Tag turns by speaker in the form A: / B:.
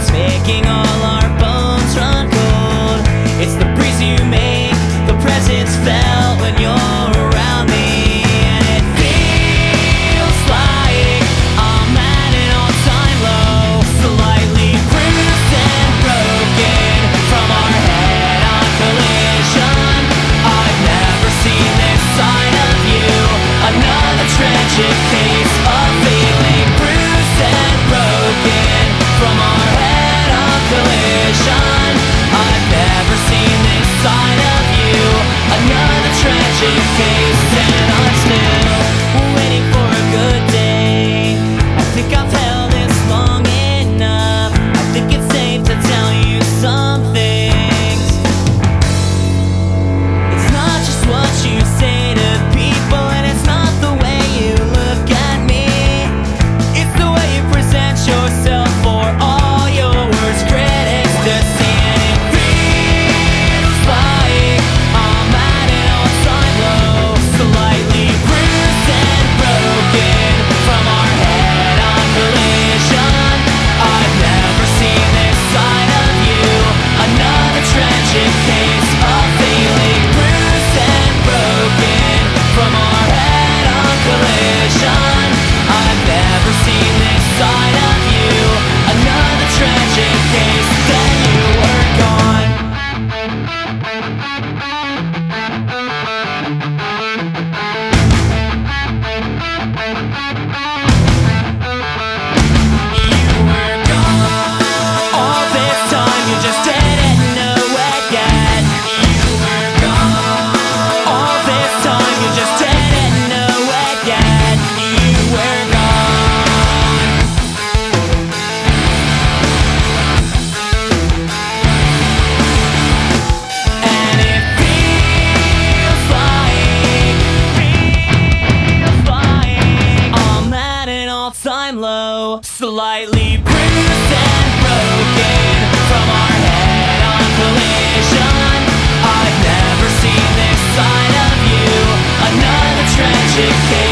A: that's making all our Another tragic slightly bruised and broken from our head on collision. I've never seen this side of you, another tragic case.